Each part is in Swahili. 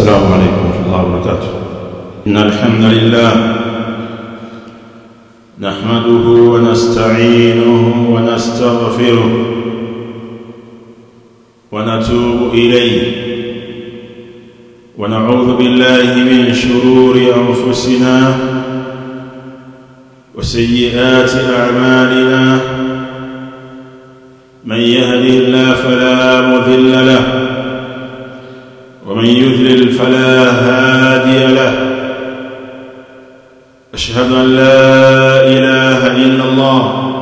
السلام عليكم ورحمة الله وبركاته. إن الحمد لله نحمده ونستعينه ونستغفره ونتوب إليه ونعوذ بالله من شرور أنفسنا وسيئات أعمالنا. من يهده الله فلا مذل له ومن يذلل فلا هادي له. أشهد أن لا إله إلا الله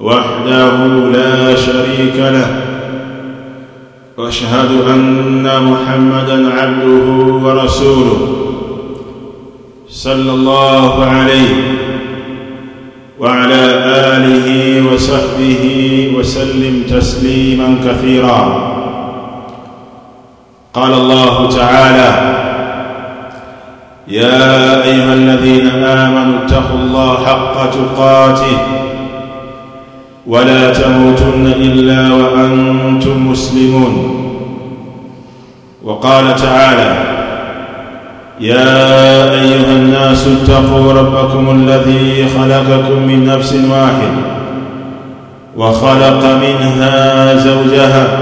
وحده لا شريك له. وأشهد أن محمدا عبده ورسوله صلى الله عليه وعلى آله وصحبه وسلم تسليما كثيرا. قال الله تعالى يا أيها الذين آمنوا اتقوا الله حق تقاته ولا تموتن إلا وأنتم مسلمون. وقال تعالى يا أيها الناس اتقوا ربكم الذي خلقكم من نفس واحد وخلق منها زوجها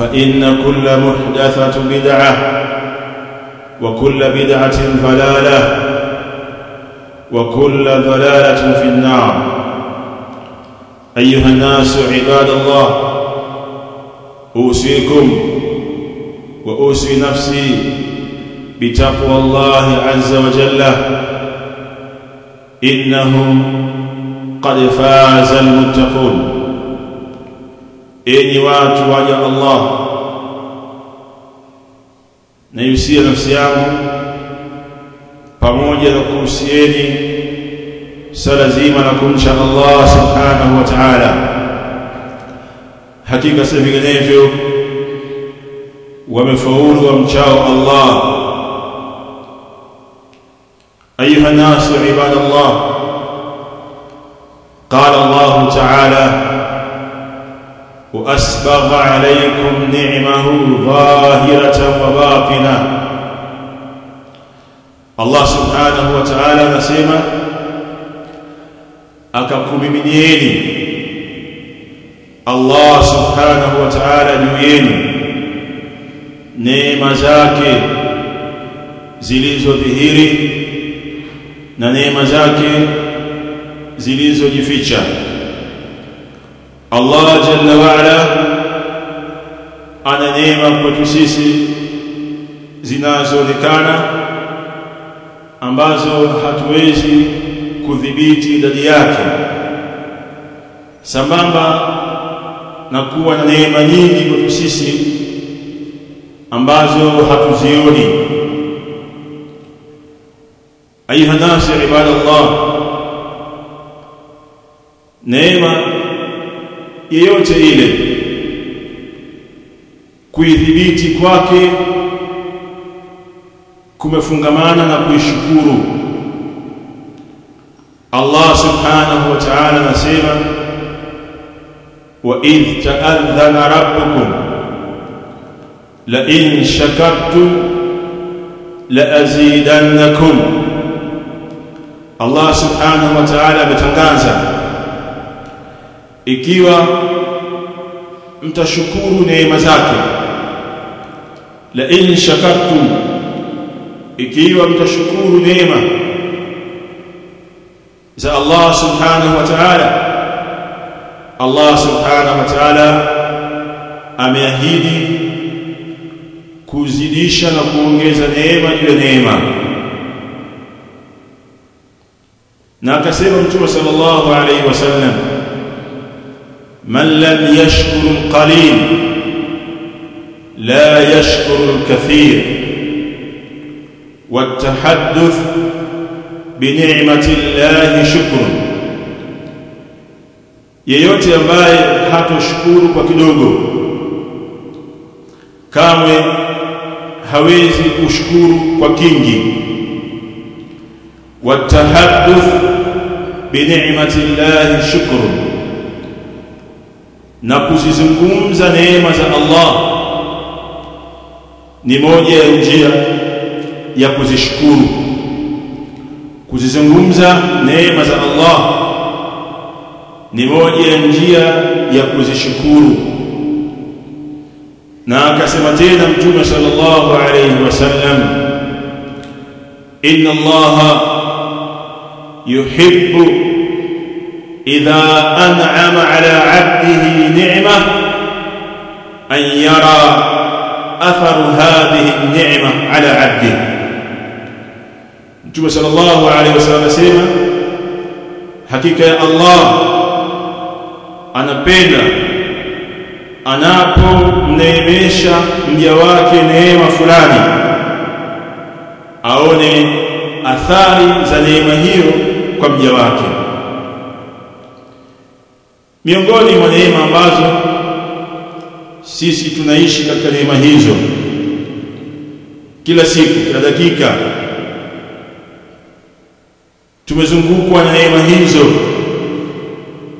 فإن كل محدثة بدعة وكل بدعة ضلالة وكل ضلالة في النار. أيها الناس عباد الله أوصيكم وأوصي نفسي بتقوى الله عز وجل. إنه قد فاز المتقون. Enyi watu waja Allah naihusia nafsi yangu pamoja na kuhusieni sala zima na kumcha Allah subhanahu wa ta'ala hakika si vinginevyo wamefaulu wamchao Allah ayuha nasu ibadallah قال الله تعالى وأسبغ عليكم نعمه ظاهرة وباطنة الله سبحانه وتعالى نسيما akakumiminieni Allah subhanahu wa ta'ala juu yenu neema zake zilizodhihiri na neema zake zilizojificha Allah jalla waala ana neema kwetu sisi zinazoonekana ambazo hatuwezi kudhibiti idadi yake. Sambamba na kuwa na neema nyingi kwetu sisi ambazo hatuzioni. Ayuha nasi ibadallah neema yeyote ile kuidhibiti kwake kumefungamana na kuishukuru. Allah subhanahu wa ta'ala anasema wa idh ta'adhana rabbukum la in shakartum la azidannakum. Allah subhanahu wa ta'ala ametangaza ikiwa mtashukuru neema zake la in shakartum ikiwa mtashukuru neema za Allah subhanahu wa ta'ala Allah subhanahu wa ta'ala ameahidi kuzidisha na kuongeza neema ile neema. Na akasema mtume sallallahu alayhi wasallam من لم يشكر القليل لا يشكر الكثير والتحدث بنعمة الله شكر yeyote ambaye hatoshukuru kwa kidogo kamwe hawezi kushukuru kwa kingi watahadduth bi ni'mati llahi shukrun na kuzizungumza neema za Allah. Ni moja ya njia ya kuzishukuru kuzizungumza neema za Allah. Ni moja ya njia ya kuzishukuru. Na akasema tena mtume sallallahu alayhi wasallam inna Allah yuhibbu idha an'ama على عبده نعمة an yara أثر هذه النعمة على عبده. Mtume sallallahu alayhi wasallam asema hakika ya Allah anapenda anapomneemesha mja wake neema fulani aone athari za neema hiyo kwa mja wake miongoni mwa neema ambazo sisi tunaishi katika neema hizo kila siku kila dakika tumezungukwa na neema hizo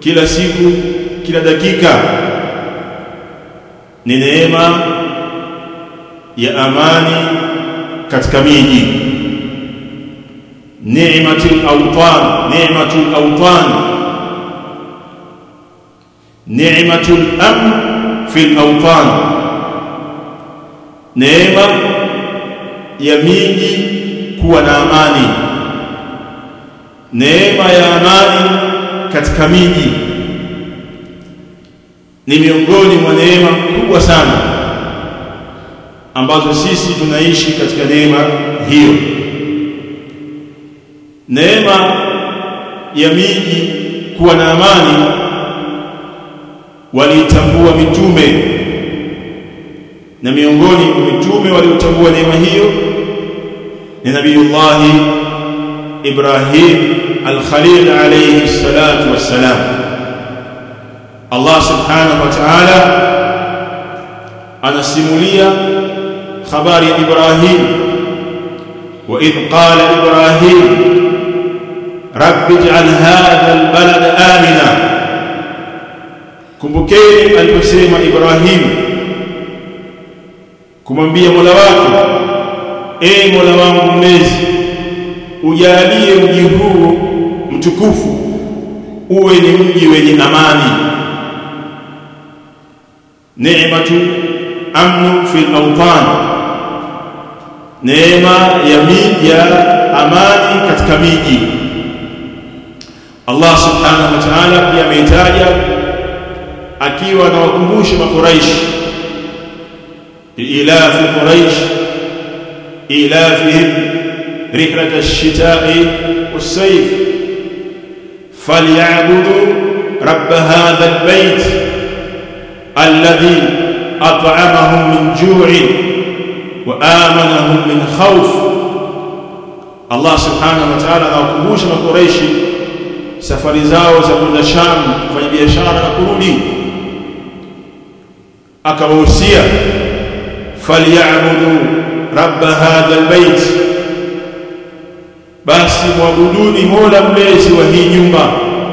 kila siku kila dakika ni neema ya amani katika miji. Neema awtan ni'matul awtan ni'matul amn fil awtan. Neema ya miji kuwa na amani. Neema ya amani katika miji. Ni miongoni mwa neema kubwa sana ambazo sisi tunaishi katika neema hiyo. Neema ya miji kuwa na amani walitambua mitume na miongoni mwa mitume waliotambua neema hiyo ni nabiyullah Ibrahim al-Khalil alayhi salatu wassalam Allah subhanahu wa ta'ala anasimulia habari ya Ibrahim wa idh qala Ibrahim rabbi ij'al hadha al-balad amina kumbukeni aliposema Ibrahim. Kumwambia Mola wake e Mola wangu mlezi ujalie mji huu mtukufu uwe ni mji wenye amani. Neematu amnu fil awtan. Neema ya miji ya amani katika miji. Allah subhanahu wa ta'ala pia ameitaja akiwa anawakumbusha makuraish ilafi quraish ilafihim رحلة الشتاء والصيف فليعبدوا رب هذا البيت الذي أطعمهم من جوع وآمنهم من خوف الله سبحانه وتعالى anawakumbusha makureishi safari zao za kwenda Sham kufanya biashara na kurudi akawahusia falyabudu rabb hadha albayt. Basi mwabuduni mola mlezi wa hii nyumba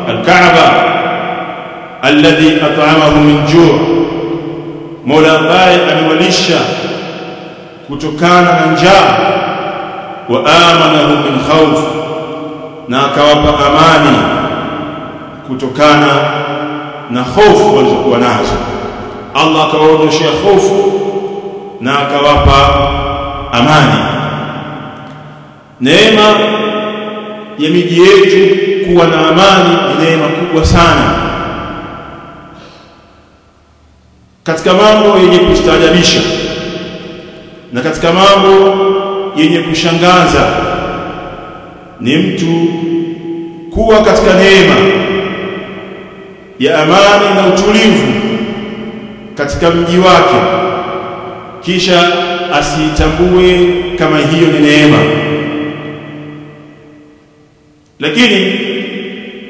alkaaba alladhi at'amahu min ju' mola ambaye amewalisha kutokana na njaa wa amanahu min khawf na akawapa amani kutokana na hofu walizokuwa nazo Allah akawaondoshia hofu na akawapa amani. Neema ya miji yetu kuwa na amani ni neema kubwa sana. Katika mambo yenye kustaajabisha na katika mambo yenye kushangaza ni mtu kuwa katika neema ya amani na utulivu katika mji wake. Kisha asitambue kama hiyo ni neema. Lakini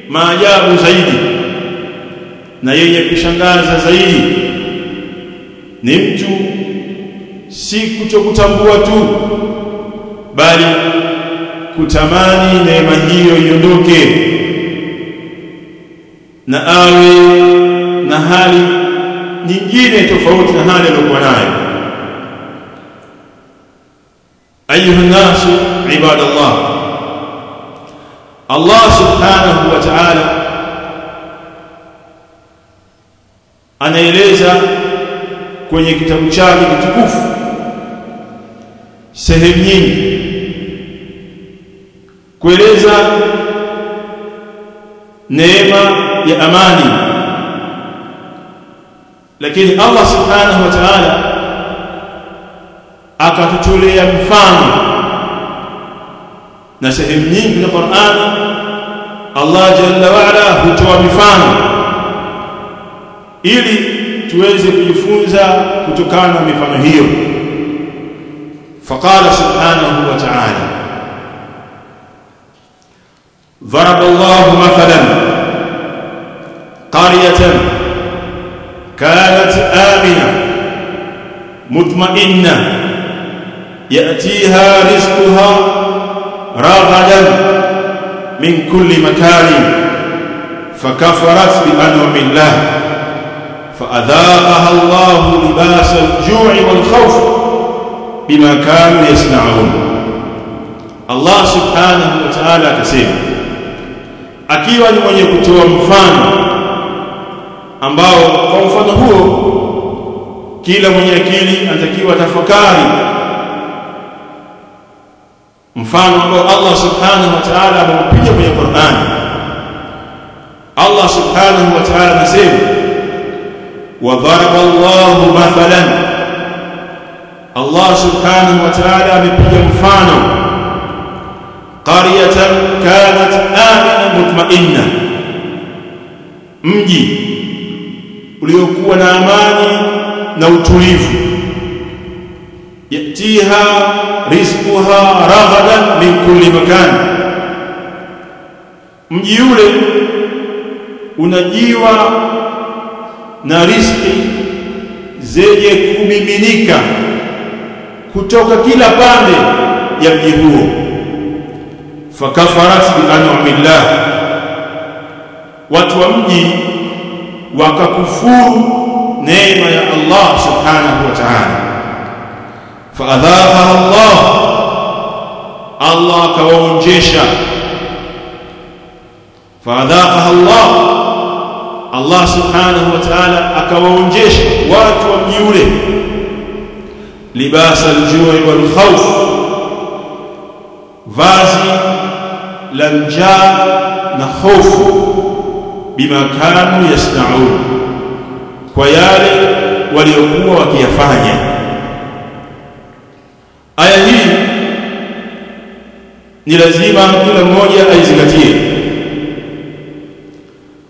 maajabu zaidi na yenye kushangaza zaidi ni mtu si kutokutambua tu bali kutamani neema hiyo iondoke na awe na hali nyingine tofauti na hali aliyokuwa nayo. Ayuha nasu ibadallah. Allah subhanahu wa ta'ala anaeleza kwenye kitabu chake kitukufu sehemu nyingi kueleza neema ya amani lakini Allah subhanahu wa ta'ala akatutolea mfano na sehemu nyingi za Qur'an Allah jalla wa ala hutoa mifano ili tuweze kujifunza kutokana na mifano hiyo faqala subhanahu wa ta'ala ضرب الله مثلا قرية كانت آمنة مطمئنة يأتيها رزقها رغدا من كل مكان فكفرت بأنعم الله فأذاقها الله لباس الجوع والخوف بما كانوا يصنعون. الله سبحانه وتعالى كسيما akiwa ni mwenye mfano ambao kwa mfano huo kila mwenye akili anatakiwa tafakari mfano ambao Allah subhanahu wa ta'ala ameupiga kwenye Qur'an Allah subhanahu wa ta'ala anasema wa daraba Allah mathalan Allah subhanahu wa ta'ala amepiga mfano qaryatan kanat amina mutma'inna mji uliokuwa na amani na utulivu. Yatiha rizquha raghadan min kulli makan. Mji ule unajiwa na riziki zenye kumiminika kutoka kila pande ya mji huo. Fakafarat bi an'amillah watu wa mji وككفور نعمة يا الله سبحانه وتعالى. فأذاقها الله. الله كوان جيشا فأذاقها الله. الله سبحانه وتعالى أكوان جيشا واتوا ميوله لباس الجوع والخوف. فازي لنجا نخوف. Bima kanu yasnaun kwa yale waliokuwa wakiyafanya. Aya hii ni lazima kila mmoja aizingatie.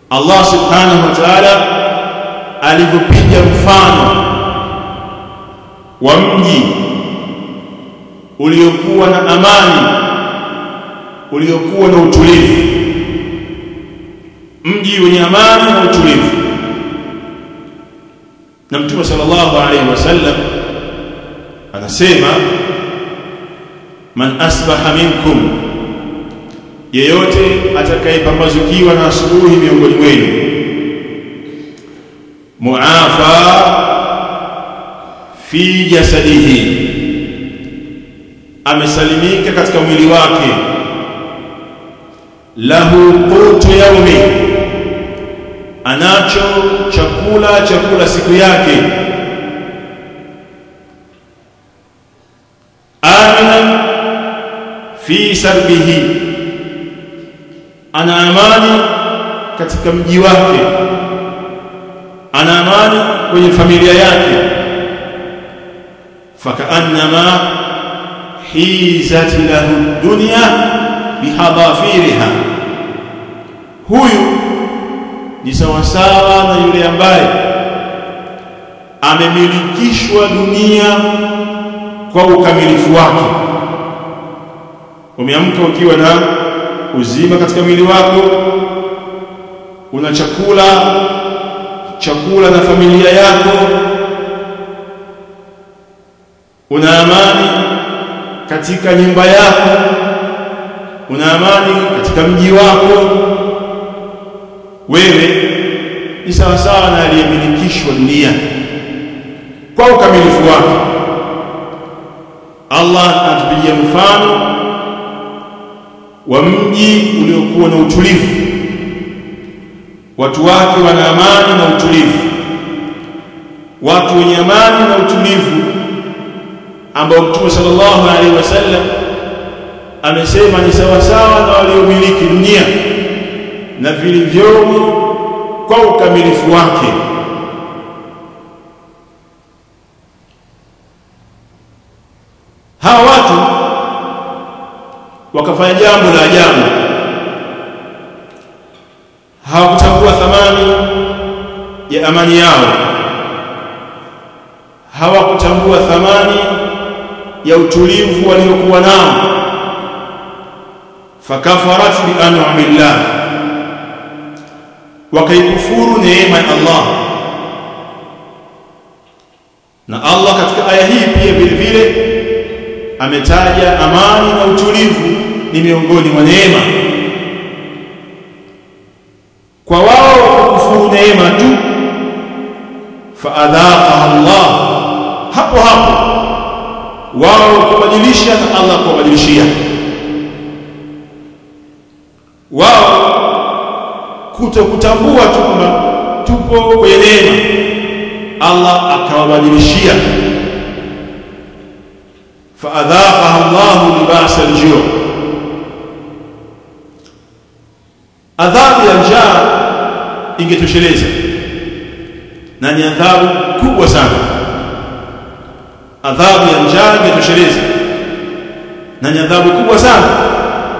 Allah subhanahu wa ta'ala alivyopiga mfano wa mji uliokuwa na amani uliokuwa na utulivu mji wenye amani na utulivu. Na mtume sallallahu alaihi wasallam anasema man asbaha minkum yeyote atakayepambazukiwa na asubuhi miongoni mwenu muafa fi jasadihi amesalimika katika mwili wake lahu qutu yaumi anacho chakula chakula siku yake. Amina fi sarbihi ana amani katika mji wake. Ana amani kwenye familia yake. Fakaannama hizat lahu dunya bihadafiriha huyu ni sawasawa na yule ambaye amemilikishwa dunia kwa ukamilifu wake. Umeamka ukiwa na uzima katika mwili wako una chakula chakula na familia yako una amani katika nyumba yako una amani katika mji wako wewe ni sawa sawa na aliyemilikishwa dunia. Kwa ukamilifu wake Allah anatupigia mfano wa mji uliokuwa na utulivu. Watu wake wana amani na utulivu. Watu wenye amani na utulivu ambao Mtume sallallahu alaihi wasallam amesema ni sawa sawa na waliomiliki dunia na vilivyomo kwa ukamilifu wake. Hawa watu wakafanya jambo la ajabu. Hawakutambua thamani ya amani yao. Hawakutambua thamani ya utulivu waliokuwa nao. Fakafarat bi an'amillah wakaikufuru neema ya Allah. Na Allah katika aya hii pia vile vile ametaja amani na utulivu ni miongoni mwa neema. Kwa wao kufuru neema tu faadhaqa Allah. Hapo hapo wao kubadilisha na Allah kuwabadilishia. Wao kutokutambua tu kwamba tupo kwenye neema. Allah akawabadilishia. Faadhaqaha Allah libasa al-ju' adhabu ya njaa ingetosheleza na ni adhabu kubwa sana. Adhabu ya njaa ingetosheleza na ni adhabu kubwa sana.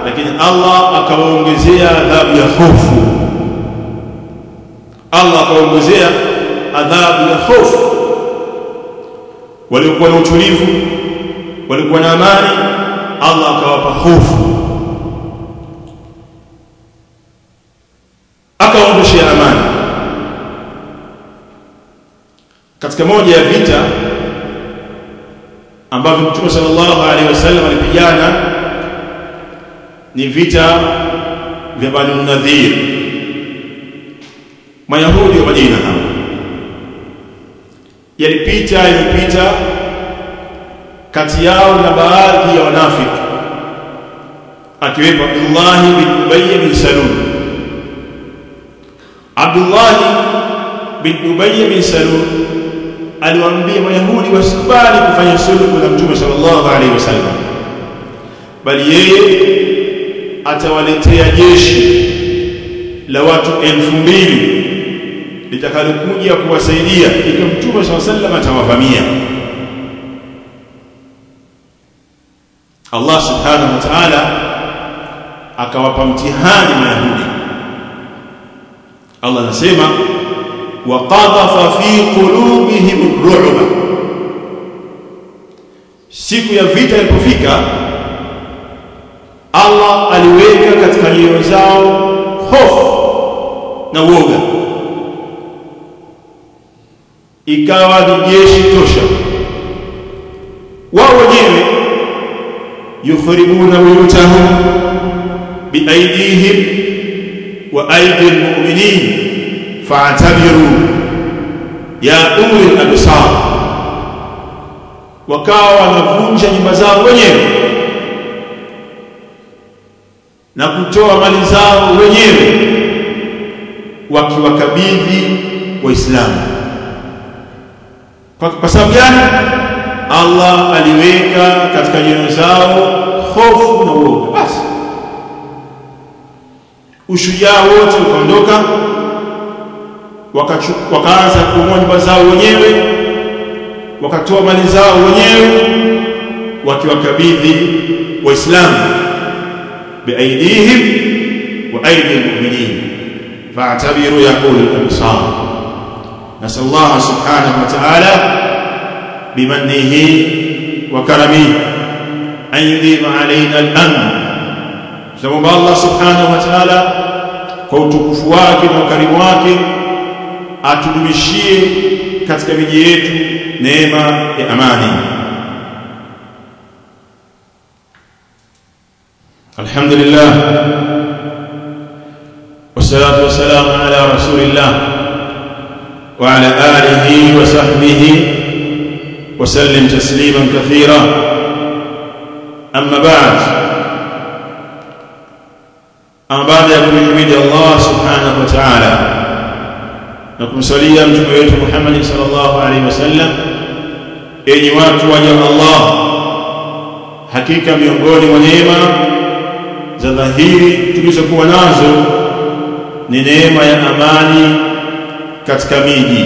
Lakini Allah akawaongezea adhabu ya hofu Allah akaongezea adhabu ya hofu. Waliokuwa na utulivu walikuwa na amani Allah akawapa hofu. Akaondoshia amani. Katika moja ya vita ambavyo Mtume sallallahu alaihi wasallam alipigana ni vita vya Banu Nadhir Mayahudi wa Madina hapo yalipita yalipita kati yao na baadhi ya wanafiki akiwepo Abdullah bin Ubay bin Salul. Abdullah bin Ubay bin Salul aliwaambia mayahudi wasikubali kufanya suluhu na Mtume sallallahu alaihi wasallam bali yeye atawaletea jeshi la watu elfu mbili litakalokuja kuwasaidia ikiwa Mtume saa sallam atawavamia. Allah subhanahu wa ta'ala akawapa mtihani Mayahudi. Allah anasema waqadhafa fi qulubihim ar-ru'ba siku ya vita ilipofika Allah aliweka katika nyoyo zao hofu na uoga ikawa ni jeshi tosha. Wao wenyewe yukhribuna buyutahum biaydihim wa aydi almu'minin fa'tabiru ya ulil absar wakawa wanavunja nyumba zao wenyewe na kutoa mali zao wenyewe wakiwakabidhi waislamu kwa, kwa sababu gani? Allah aliweka katika nyoyo zao hofu na uoga. Basi. Ushujaa wote ukaondoka wakaanza kuumua nyumba zao wenyewe wakatoa mali zao wenyewe wakiwakabidhi waislamu. Biaidihim wa aidi almu'minin fa'tabiru yaqulu ulul absar nasal Allah subhanahu wa ta'ala bimannihi wa karamihi an yudima alaina al-amn tunamwomba Allah subhanahu wa ta'ala kwa utukufu wake na ukarimu wake atudumishie katika miji yetu neema ya amani alhamdulillah wassalatu wassalamu ala rasulillah wa ala alihi وسلم تسليما كثيرا sallim بعد kathira. بعد ba'd. الله سبحانه ta'ala na kumsalia mtume wetu Muhammad sallallahu alaihi wasallam enyi watu waja Allah hakika miongoni mwa neema za dhahiri tulizokuwa nazo ni neema ya amani katika miji.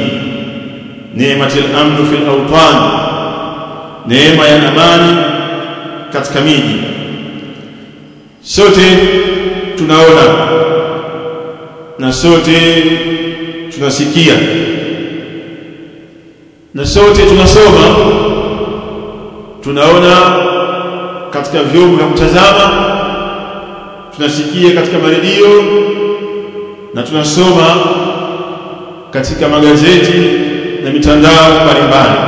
Neematul amnu fil awtan. Neema ya amani katika miji. Sote tunaona na sote tunasikia. Na sote tunasoma. Tunaona katika vyombo vya kutazama. Tunasikia katika maridio na tunasoma katika magazeti na mitandao mbalimbali.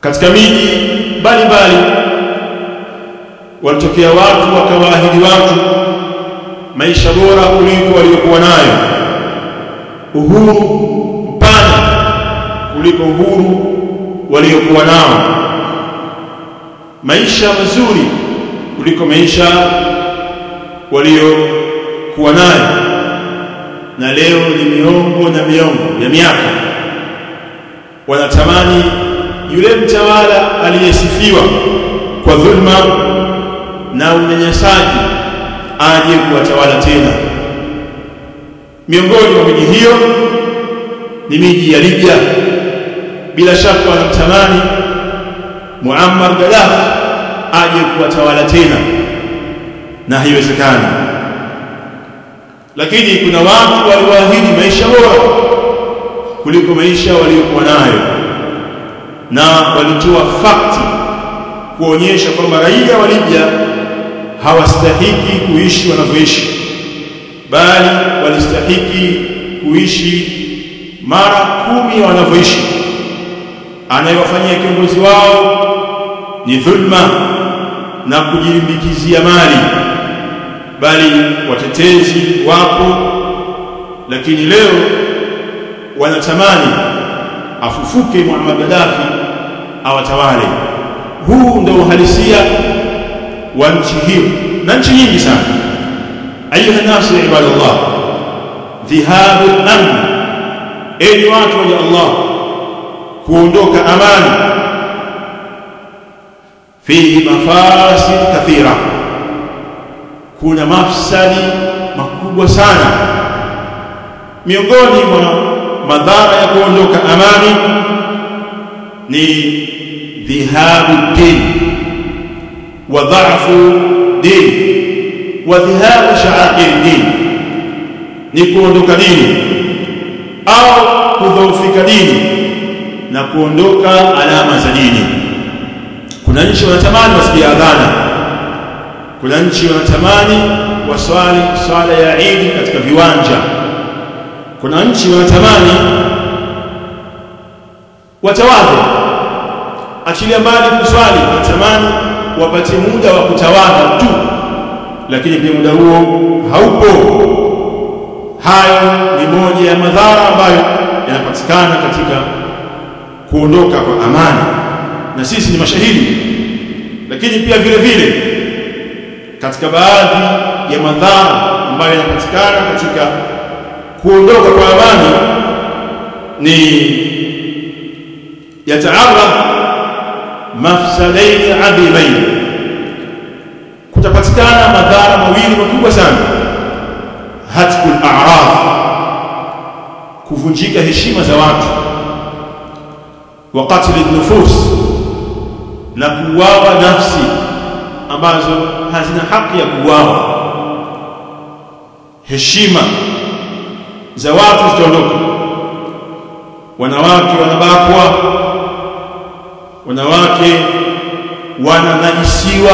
Katika miji mbalimbali walitokea watu wakawaahidi watu maisha bora kuliko waliokuwa nayo. Uhuru mpana kuliko uhuru waliokuwa nao. Maisha mazuri kuliko maisha waliokuwa nayo na leo ni miongo na miongo ya miaka. Wanatamani yule mtawala aliyesifiwa kwa dhulma na unyanyasaji aje kuwatawala tena. Miongoni mwa miji hiyo ni miji ya Libya. Bila shaka wanatamani Muammar Gaddafi aje kuwatawala tena. Na haiwezekani lakini kuna watu waliwaahidi maisha bora kuliko maisha waliokuwa nayo. Na walitoa fakti kuonyesha kwamba raia wa Libya hawastahiki kuishi wanavyoishi bali walistahiki kuishi mara kumi wanavyoishi. Anayewafanyia kiongozi wao ni dhulma na kujilimbikizia mali bali watetezi wapo lakini leo wanatamani afufuke Muammar Gaddafi awatawale huu ndio uhalisia wa nchi hiyo na nchi nyingi sana ayuha nasu ibadallah dhihabu al-amn enyi watu wa Allah kuondoka amani fihi mafasid kathira kuna mafsadi makubwa sana. Miongoni mwa madhara ya kuondoka amani ni dhihabu din wa dha'fu din wa dhihabu sha'air din. Ni kuondoka dini au kudhoofika dini na kuondoka alama za dini. Kuna nchi wanatamani wasikie adhana kuna nchi wanatamani waswali swala ya Eid katika viwanja. Kuna nchi wanatamani watawadhe. Achilia mbali kuswali wanatamani wapate muda wa kutawadha tu. Lakini pia muda huo haupo. Hayo ni moja ya madhara ambayo yanapatikana katika kuondoka kwa amani. Na sisi ni mashahidi. Lakini pia vile vile katika baadhi ya madhara ambayo yanapatikana katika kuondoka kwa amani ni yataarab mafsadaini adhimain. Kutapatikana madhara mawili makubwa sana. Hatkul a'raf kuvunjika heshima za watu. Wa qatl nufus na kuuawa nafsi ambazo hazina haki ya kuuawa. Heshima za watu zitaondoka. Wanawake wanabakwa wanawake wananajisiwa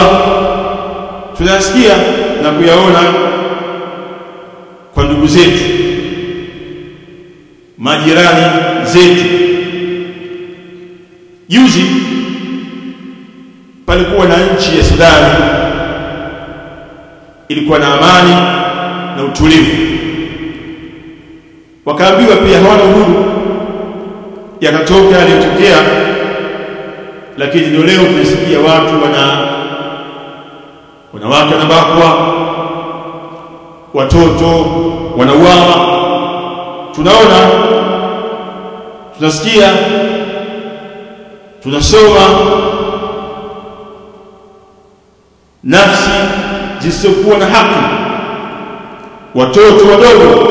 tunasikia na kuyaona kwa ndugu zetu majirani zetu. Juzi palikuwa na nchi ya Sudani. Ilikuwa na amani na utulivu. Wakaambiwa pia hawana uhuru yakatoka yaliyotokea lakini ndio leo tunasikia watu wana wanawake wanabakwa watoto wanauawa. Tunaona tunasikia tunasoma nafsi zisizokuwa na haki. Watoto wadogo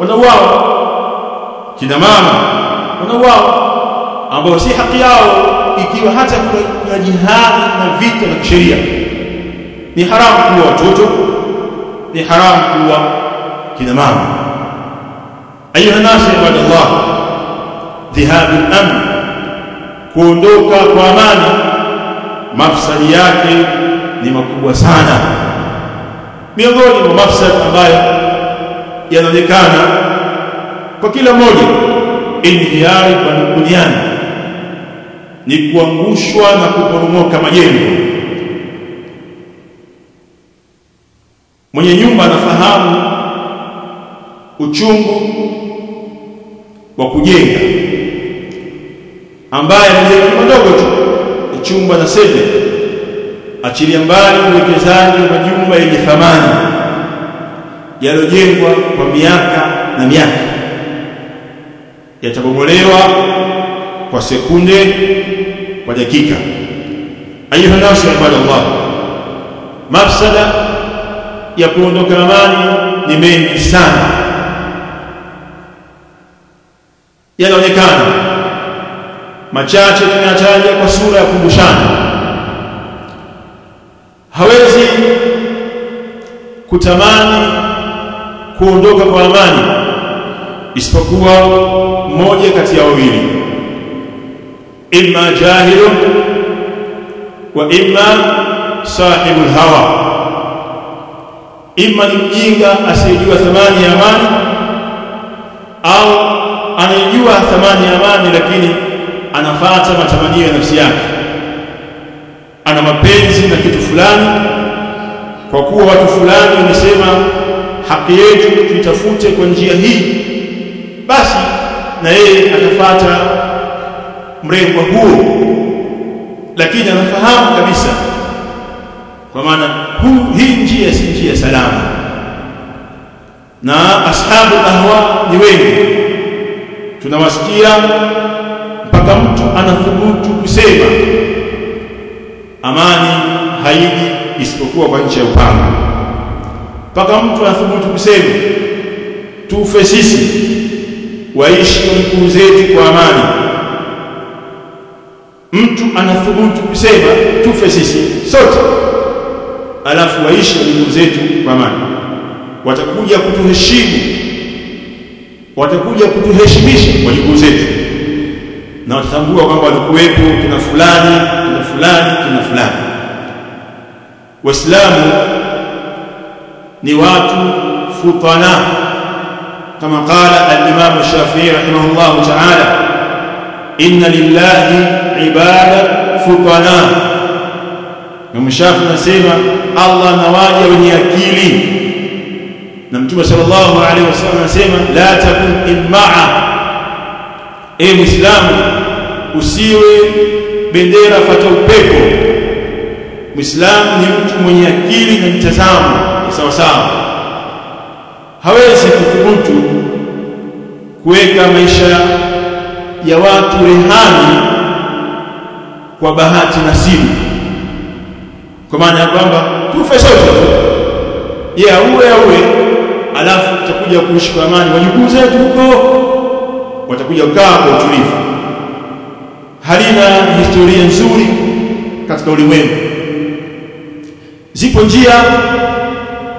wanauawa. Kina mama wanauawa ambao si haki yao ikiwa hata kuna jihadi na vita na kisheria. Ni haramu kuwa watoto ni haramu kuwa kina mama. Ayuha nasu ibadallah dhihabu al-amn kuondoka kwa amani mafsadi yake ni makubwa sana. Miongoni mwa mafsada ambayo yanaonekana kwa kila mmoja inhiyari duniani ni kuangushwa na kuporomoka majengo. Mwenye nyumba anafahamu uchungu wa kujenga ambaye mjengo mdogo tu chumba na sebe achilia mbali uwekezaji wa majumba yenye thamani yaliyojengwa kwa miaka na miaka. Yatabomolewa kwa sekunde kwa dakika. Ayuha nasu ibadallah mafsada ya kuondoka amani ni mengi sana. Yanaonekana machache tunataja kwa sura ya kumbushana hawezi kutamani kuondoka kwa amani isipokuwa mmoja kati ya wawili. Imma jahilu wa imma sahibul hawa. Imma ni mjinga asiyejua thamani ya amani au anayejua thamani ya amani lakini anafata matamanio ya nafsi yake ana mapenzi na kitu fulani kwa kuwa watu fulani wamesema haki yetu tuitafute kwa njia hii basi na yeye atafata mrengo huo. Lakini anafahamu kabisa kwa maana huu hii njia si njia salama. Na ashabu ahwa ni wengi. Tunawasikia mpaka mtu anathubutu kusema amani haiji isipokuwa kwa nchi ya upanga. Mpaka mtu athubutu kusema tufe sisi waishi mkuu zetu kwa amani. Mtu anathubutu kusema tufe sisi sote alafu waishi mkuu zetu kwa amani. Watakuja kutuheshimu watakuja kutuheshimisha wajukuu zetu na watambua kwamba walikuwepo kina fulani kina fulani kina fulani. Waislamu ni watu futana kama qala al-imam Shafi'i rahimahullah ta'ala inna lillahi ibada futana Imam Shafi'i anasema Allah anawaja wenye akili. Na Mtume sallallahu alaihi wasallam anasema la takun imma'a e muislamu usiwe bendera fata upepo. Muislamu ni mtu mwenye akili na mtazamo sawa sawa. Hawezi kuthubutu kuweka maisha ya watu rehani kwa bahati nasibu. Kwa maana ya kwamba tufe sote ye auwe auwe alafu tutakuja kuishi kwa amani. Wajukuu zetu huko watakuja kukaa kwa utulivu. Halina historia nzuri katika ulimwengu. Zipo njia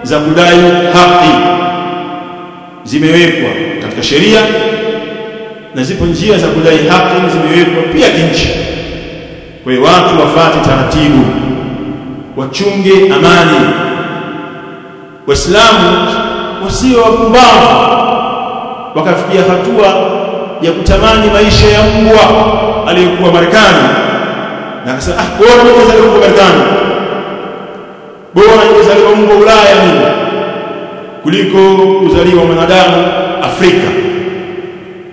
za kudai haki. Zimewekwa katika sheria na zipo njia za kudai haki zimewekwa pia kinchi. Kwa hiyo watu wafate taratibu wachunge amani. Waislamu wasio wapumbavu wakafikia hatua ya kutamani maisha ya mbwa aliyekuwa Marekani. Na akasema ah bora ningezaliwa huko Marekani. Bora ningezaliwa mbwa Ulaya mimi kuliko kuzaliwa mwanadamu Afrika.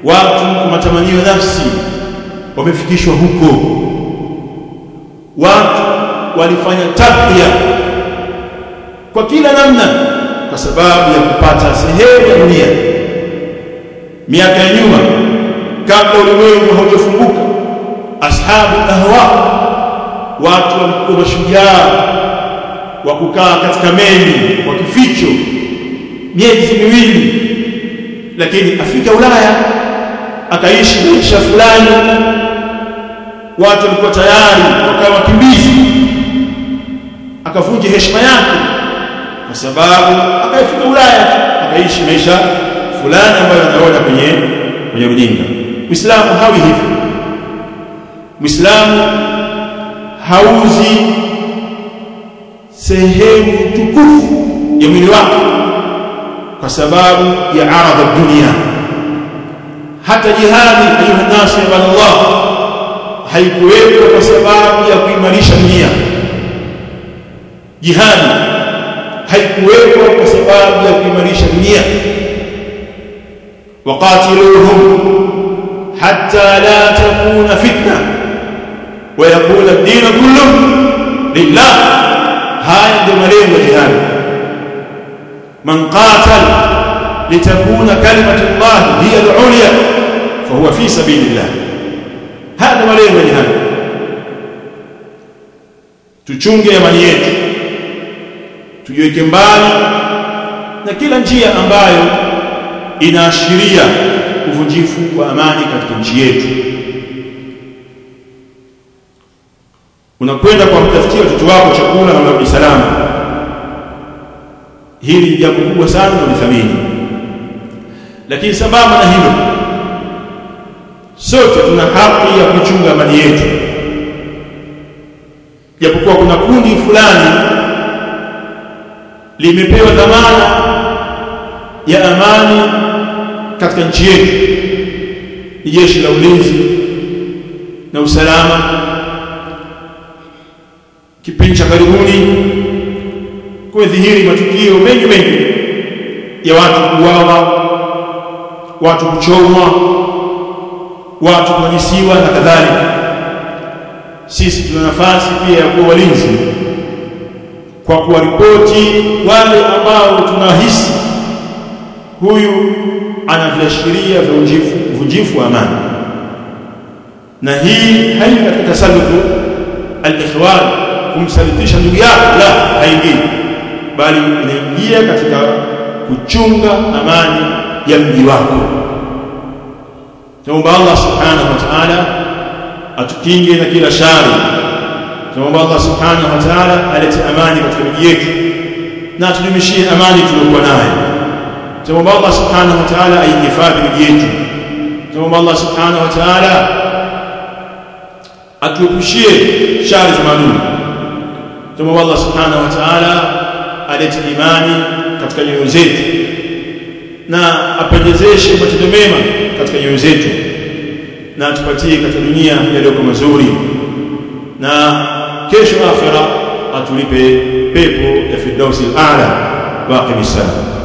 Watu kwa matamanio ya nafsi wamefikishwa huko. Watu walifanya takia kwa kila namna kwa sababu ya kupata sehemu ya dunia. Miaka ya nyuma kabla ulimwengu haujafunguka ashabu ahwa watu walikuwa mashujaa wa kukaa katika meli kwa kificho miezi miwili. Lakini afika Ulaya akaishi maisha fulani watu walikuwa tayari wakawa wakimbizi. Akavunja heshima yake kwa sababu akafika Ulaya akaishi maisha fulani ambayo anaona kwenye kwenye runinga Muislamu hawi hivyo Muislamu hauzi sehemu tukufu ya mwili wake kwa sababu ya aradha dunia. Hata jihadi ayuha nasu ibadallah kwa sababu ya kuimarisha dunia. Jihadi haikuwekwa kwa sababu ya kuimarisha dunia. Waqatiluhum hatta la takuna fitna wa yakuna ad-din kulluhu lillah haya ndio malengo ya jihadi man qatala litakuna kalimatu Allah hiya al-ulya fahuwa fi sabilillah hada malengo ya jihadi tuchunge amani yetu tujiweke mbali na kila njia ambayo inaashiria uvunjifu wa amani katika nchi yetu. Unakwenda kwa kutafutia watoto wako chakula na mabdi salama. Hili ni jambo kubwa sana na lithamini. lakini sambamba na hilo sote tuna haki ya kuchunga amani yetu. Japokuwa kuna kundi fulani limepewa dhamana ya amani katika nchi yetu. Ni jeshi la ulinzi na usalama. Kipindi cha karibuni kumedhihiri matukio mengi mengi ya watu kuuawa watu kuchomwa watu kunajisiwa na kadhalika. Sisi tuna nafasi pia ya kuwa walinzi kwa kuwaripoti wale ambao tunahisi huyu ana vunjifu vunjifu wa amani. Na hii haina katika tasallufu al-ikhwan kumsalitisha ndugu yako la haingii. Bali inaingia katika kuchunga amani ya mji wako. Tunaomba Allah subhanahu wa ta'ala atukinge na kila shari. Tunaomba Allah subhanahu wa ta'ala alete amani katika mji yetu na tudumishie amani tuliyokuwa nayo tuomba Allah subhanahu wa ta'ala aihifadhi miji yetu. Tuomba Allah subhanahu wa ta'ala atuepushie shari za maadui. Tuomba Allah subhanahu wa ta'ala alete imani katika nyoyo zetu na apendezeshe matendo mema katika nyoyo zetu na atupatie katika dunia yaliyo mazuri na kesho akhira atulipe pepo ya firdausi al-a'la. Wa salam